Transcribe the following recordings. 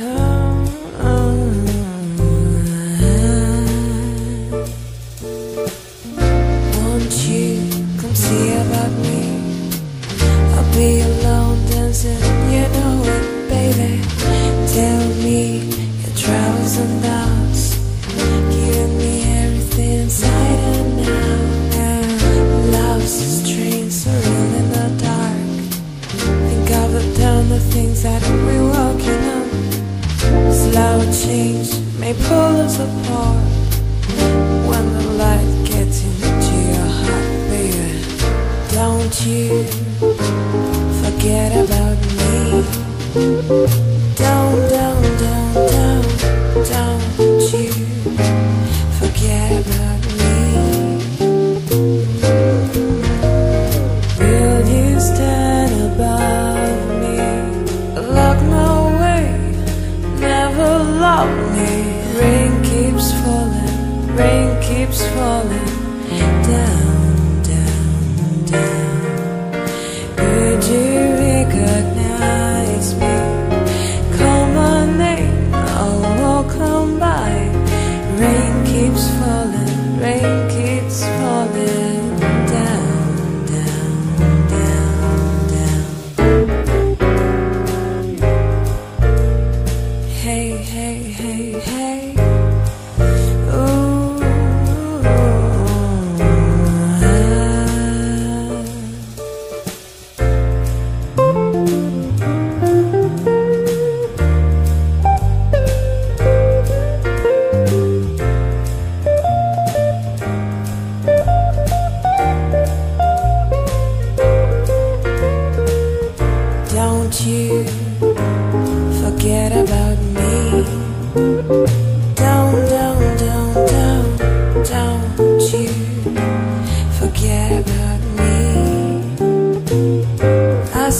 Oh, oh. Won't you come see about me? I'll be change may pull us apart when the light gets into your heart, baby. Don't you forget about me. Keeps falling down, down, down. Would you recognize me? Call my name, I'll on by. Rain keeps falling, rain keeps falling down, down, down, down. Hey, hey, hey, hey.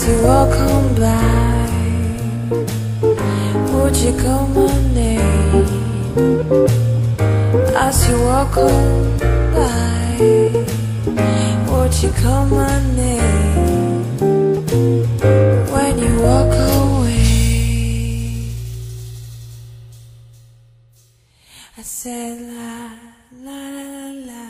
You walk on by, would you call my name? As you walk on by, would you call my name? When you walk away, I said la la la